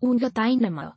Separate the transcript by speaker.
Speaker 1: unga teilnehmer